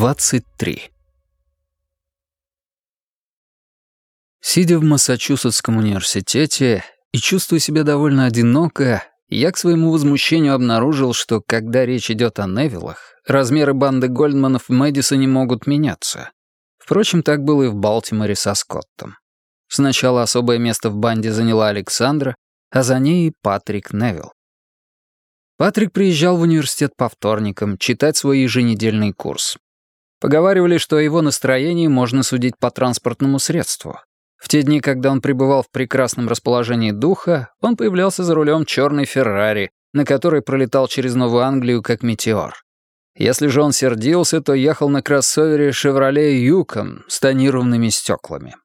23. Сидя в Массачусетском университете и чувствуя себя довольно одиноко, я к своему возмущению обнаружил, что когда речь идет о Невиллах, размеры банды Гольдманов в Мэдисоне могут меняться. Впрочем, так было и в Балтиморе со Скоттом. Сначала особое место в банде заняла Александра, а за ней Патрик Невилл. Патрик приезжал в университет по вторникам читать свой еженедельный курс. Поговаривали, что о его настроении можно судить по транспортному средству. В те дни, когда он пребывал в прекрасном расположении духа, он появлялся за рулем черной Феррари, на которой пролетал через Новую Англию как метеор. Если же он сердился, то ехал на кроссовере «Шевроле Юкон» с тонированными стеклами.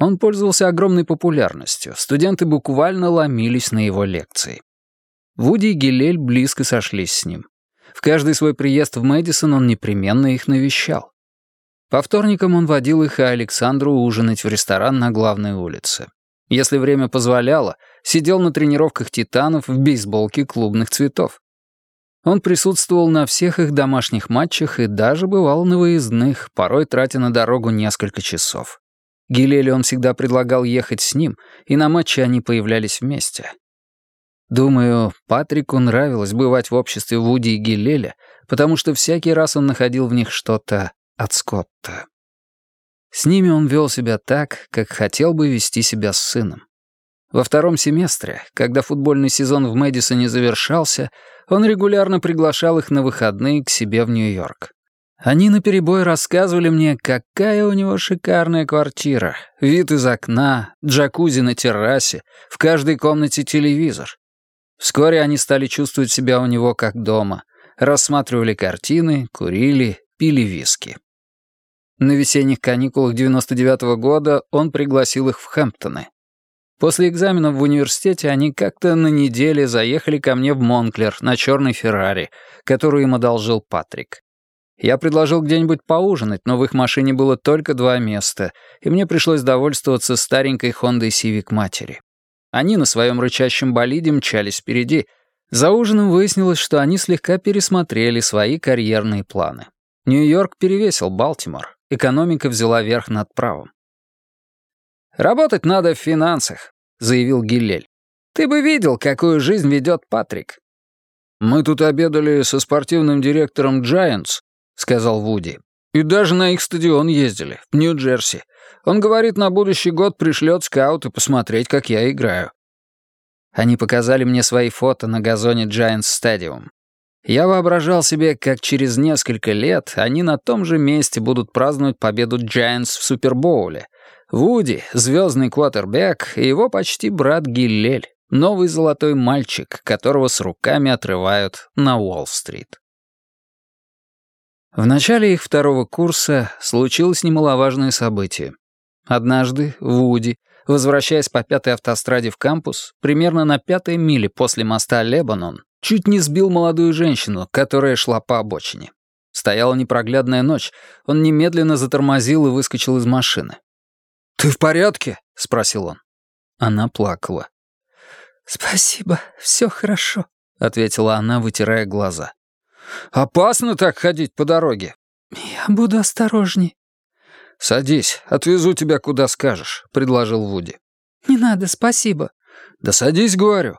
Он пользовался огромной популярностью, студенты буквально ломились на его лекции. Вуди и Гилель близко сошлись с ним. В каждый свой приезд в Мэдисон он непременно их навещал. По вторникам он водил их и Александру ужинать в ресторан на главной улице. Если время позволяло, сидел на тренировках «Титанов» в бейсболке клубных цветов. Он присутствовал на всех их домашних матчах и даже бывал на выездных, порой тратя на дорогу несколько часов. Гилеле он всегда предлагал ехать с ним, и на матче они появлялись вместе. Думаю, Патрику нравилось бывать в обществе Вуди и Гилеля, потому что всякий раз он находил в них что-то от Скотта. С ними он вел себя так, как хотел бы вести себя с сыном. Во втором семестре, когда футбольный сезон в Мэдисоне завершался, он регулярно приглашал их на выходные к себе в Нью-Йорк. Они наперебой рассказывали мне, какая у него шикарная квартира, вид из окна, джакузи на террасе, в каждой комнате телевизор. Вскоре они стали чувствовать себя у него как дома, рассматривали картины, курили, пили виски. На весенних каникулах 99 -го года он пригласил их в Хэмптоны. После экзаменов в университете они как-то на неделе заехали ко мне в Монклер на черной Феррари, которую им одолжил Патрик. Я предложил где-нибудь поужинать, но в их машине было только два места, и мне пришлось довольствоваться старенькой Хондой Сивик матери. Они на своем рычащем болиде мчались впереди. За ужином выяснилось, что они слегка пересмотрели свои карьерные планы. Нью-Йорк перевесил Балтимор. Экономика взяла верх над правом. «Работать надо в финансах», — заявил Гиллель. «Ты бы видел, какую жизнь ведет Патрик». «Мы тут обедали со спортивным директором Giants», — сказал Вуди. «И даже на их стадион ездили, в Нью-Джерси. Он говорит, на будущий год пришлет скаута посмотреть, как я играю». Они показали мне свои фото на газоне Giants Stadium. Я воображал себе, как через несколько лет они на том же месте будут праздновать победу Giants в Супербоуле. Вуди, звездный квотербек, и его почти брат Гиллель, новый золотой мальчик, которого с руками отрывают на Уолл-стрит. В начале их второго курса случилось немаловажное событие. Однажды Вуди, возвращаясь по пятой автостраде в кампус, примерно на пятой миле после моста Лебанон, чуть не сбил молодую женщину, которая шла по обочине. Стояла непроглядная ночь, он немедленно затормозил и выскочил из машины. «Ты в порядке?» — спросил он. Она плакала. «Спасибо, все хорошо», — ответила она, вытирая глаза. «Опасно так ходить по дороге». «Я буду осторожней», «Садись, отвезу тебя куда скажешь», — предложил Вуди. «Не надо, спасибо». «Да садись, говорю».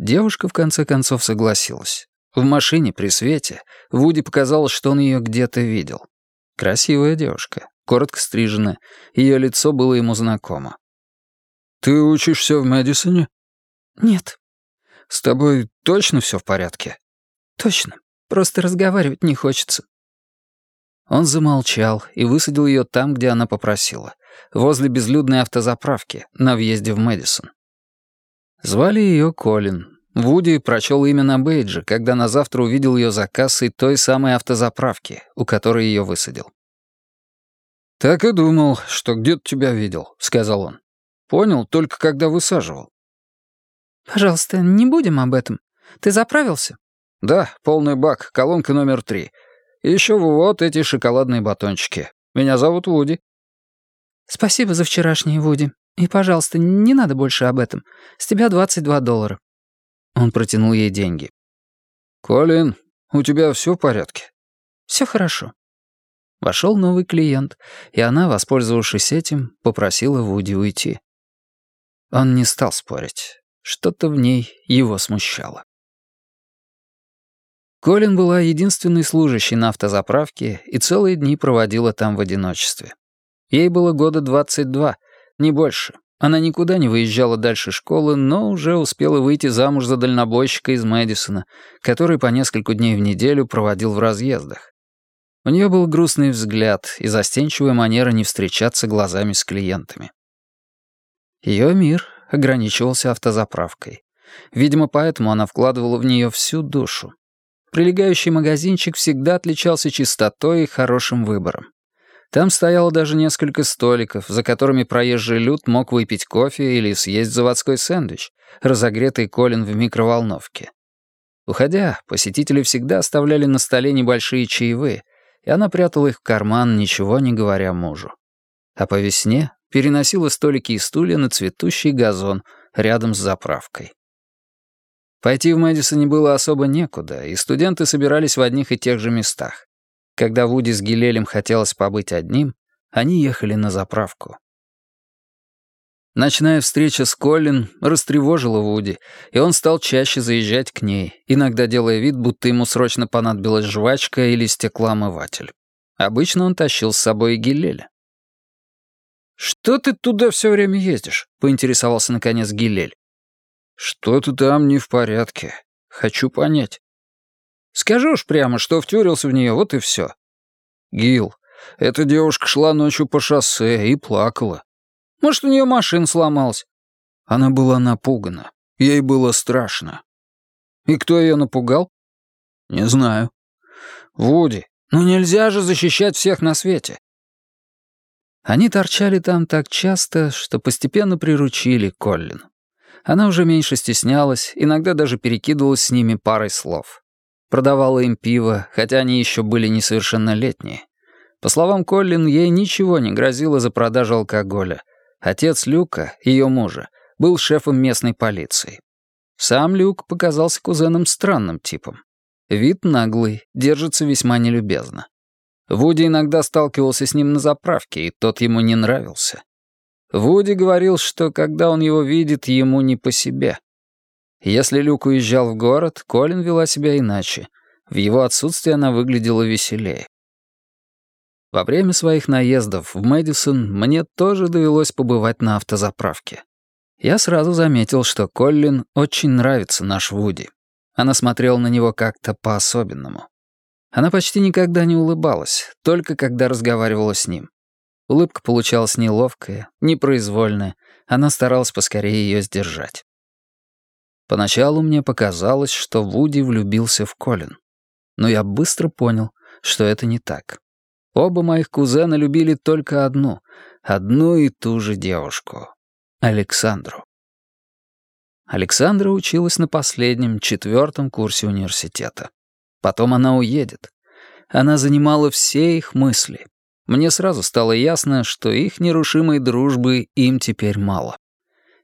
Девушка в конце концов согласилась. В машине при свете Вуди показалось, что он ее где-то видел. Красивая девушка, коротко стриженная, ее лицо было ему знакомо. «Ты учишься в Мэдисоне?» «Нет». «С тобой точно все в порядке?» «Точно. Просто разговаривать не хочется». Он замолчал и высадил ее там, где она попросила, возле безлюдной автозаправки, на въезде в Мэдисон. Звали ее Колин. Вуди прочел имя на бейджи, когда на завтра увидел ее за кассой той самой автозаправки, у которой ее высадил. «Так и думал, что где-то тебя видел», — сказал он. «Понял, только когда высаживал». «Пожалуйста, не будем об этом. Ты заправился?» «Да, полный бак, колонка номер три. И еще вот эти шоколадные батончики. Меня зовут Вуди». «Спасибо за вчерашний, Вуди. И, пожалуйста, не надо больше об этом. С тебя 22 доллара». Он протянул ей деньги. «Колин, у тебя все в порядке?» «Все хорошо». Вошел новый клиент, и она, воспользовавшись этим, попросила Вуди уйти. Он не стал спорить. Что-то в ней его смущало. Колин была единственной служащей на автозаправке и целые дни проводила там в одиночестве. Ей было года 22, не больше. Она никуда не выезжала дальше школы, но уже успела выйти замуж за дальнобойщика из Мэдисона, который по нескольку дней в неделю проводил в разъездах. У нее был грустный взгляд и застенчивая манера не встречаться глазами с клиентами. Ее мир ограничивался автозаправкой. Видимо, поэтому она вкладывала в нее всю душу. Прилегающий магазинчик всегда отличался чистотой и хорошим выбором. Там стояло даже несколько столиков, за которыми проезжий люд мог выпить кофе или съесть заводской сэндвич, разогретый Колин в микроволновке. Уходя, посетители всегда оставляли на столе небольшие чаевые, и она прятала их в карман, ничего не говоря мужу. А по весне переносила столики и стулья на цветущий газон рядом с заправкой. Пойти в Мэдисоне было особо некуда, и студенты собирались в одних и тех же местах. Когда Вуди с Гилелем хотелось побыть одним, они ехали на заправку. Ночная встреча с Коллин растревожила Вуди, и он стал чаще заезжать к ней, иногда делая вид, будто ему срочно понадобилась жвачка или стеклоомыватель. Обычно он тащил с собой и Гилеля. «Что ты туда все время ездишь?» — поинтересовался наконец Гилель. «Что-то там не в порядке. Хочу понять». «Скажи уж прямо, что втюрился в нее, вот и все». «Гил, эта девушка шла ночью по шоссе и плакала. Может, у нее машина сломалась?» Она была напугана. Ей было страшно. «И кто ее напугал?» «Не знаю». «Вуди, ну нельзя же защищать всех на свете. Они торчали там так часто, что постепенно приручили Коллин. Она уже меньше стеснялась, иногда даже перекидывалась с ними парой слов. Продавала им пиво, хотя они еще были несовершеннолетние. По словам Коллин, ей ничего не грозило за продажу алкоголя. Отец Люка, ее мужа, был шефом местной полиции. Сам Люк показался кузеном странным типом. Вид наглый, держится весьма нелюбезно. Вуди иногда сталкивался с ним на заправке, и тот ему не нравился. Вуди говорил, что когда он его видит, ему не по себе. Если Люк уезжал в город, Колин вела себя иначе. В его отсутствие она выглядела веселее. Во время своих наездов в Мэдисон мне тоже довелось побывать на автозаправке. Я сразу заметил, что Коллин очень нравится наш Вуди. Она смотрела на него как-то по-особенному. Она почти никогда не улыбалась, только когда разговаривала с ним. Улыбка получалась неловкая, непроизвольная. Она старалась поскорее ее сдержать. Поначалу мне показалось, что Вуди влюбился в Колин. Но я быстро понял, что это не так. Оба моих кузена любили только одну, одну и ту же девушку — Александру. Александра училась на последнем, четвертом курсе университета. Потом она уедет. Она занимала все их мысли, мне сразу стало ясно, что их нерушимой дружбы им теперь мало.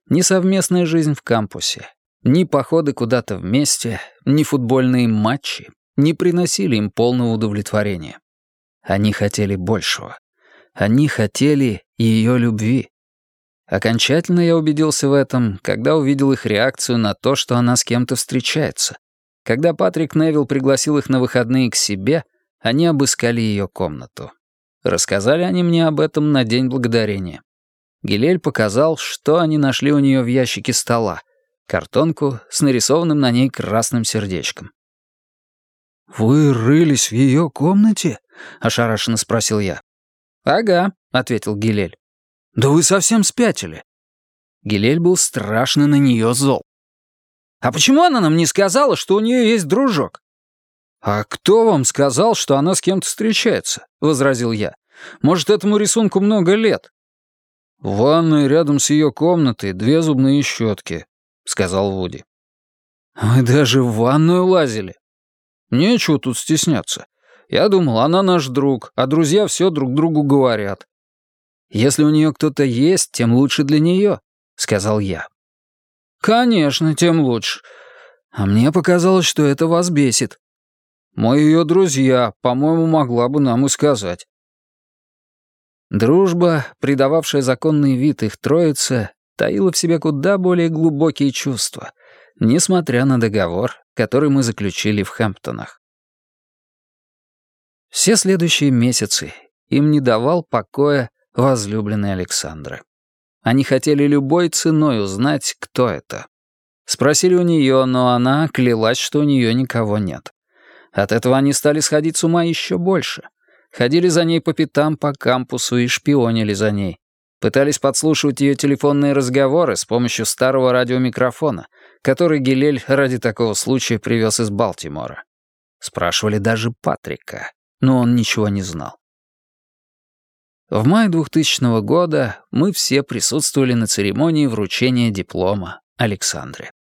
Ни совместная жизнь в кампусе, ни походы куда-то вместе, ни футбольные матчи не приносили им полного удовлетворения. Они хотели большего. Они хотели ее любви. Окончательно я убедился в этом, когда увидел их реакцию на то, что она с кем-то встречается. Когда Патрик Невилл пригласил их на выходные к себе, они обыскали ее комнату. Рассказали они мне об этом на День Благодарения. Гилель показал, что они нашли у нее в ящике стола. Картонку с нарисованным на ней красным сердечком. «Вы рылись в ее комнате?» — ошарашенно спросил я. «Ага», — ответил Гилель. «Да вы совсем спятили». Гилель был страшно на нее зол. «А почему она нам не сказала, что у нее есть дружок?» «А кто вам сказал, что она с кем-то встречается?» — возразил я. Может, этому рисунку много лет?» «В ванной рядом с ее комнатой две зубные щетки», — сказал Вуди. «Вы даже в ванную лазили?» «Нечего тут стесняться. Я думал, она наш друг, а друзья все друг другу говорят». «Если у нее кто-то есть, тем лучше для нее», — сказал я. «Конечно, тем лучше. А мне показалось, что это вас бесит. Мы ее друзья, по-моему, могла бы нам и сказать». Дружба, придававшая законный вид их троице, таила в себе куда более глубокие чувства, несмотря на договор, который мы заключили в Хэмптонах. Все следующие месяцы им не давал покоя возлюбленный Александра. Они хотели любой ценой узнать, кто это. Спросили у нее, но она клялась, что у нее никого нет. От этого они стали сходить с ума еще больше. Ходили за ней по пятам по кампусу и шпионили за ней. Пытались подслушивать ее телефонные разговоры с помощью старого радиомикрофона, который Гилель ради такого случая привез из Балтимора. Спрашивали даже Патрика, но он ничего не знал. В мае 2000 года мы все присутствовали на церемонии вручения диплома Александре.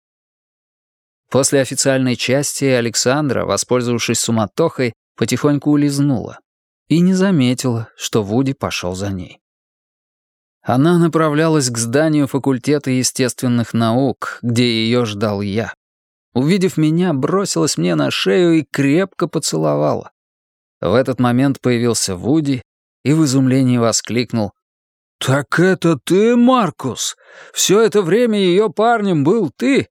После официальной части Александра, воспользовавшись суматохой, потихоньку улизнула и не заметила, что Вуди пошел за ней. Она направлялась к зданию факультета естественных наук, где ее ждал я. Увидев меня, бросилась мне на шею и крепко поцеловала. В этот момент появился Вуди и в изумлении воскликнул. «Так это ты, Маркус? Все это время ее парнем был ты?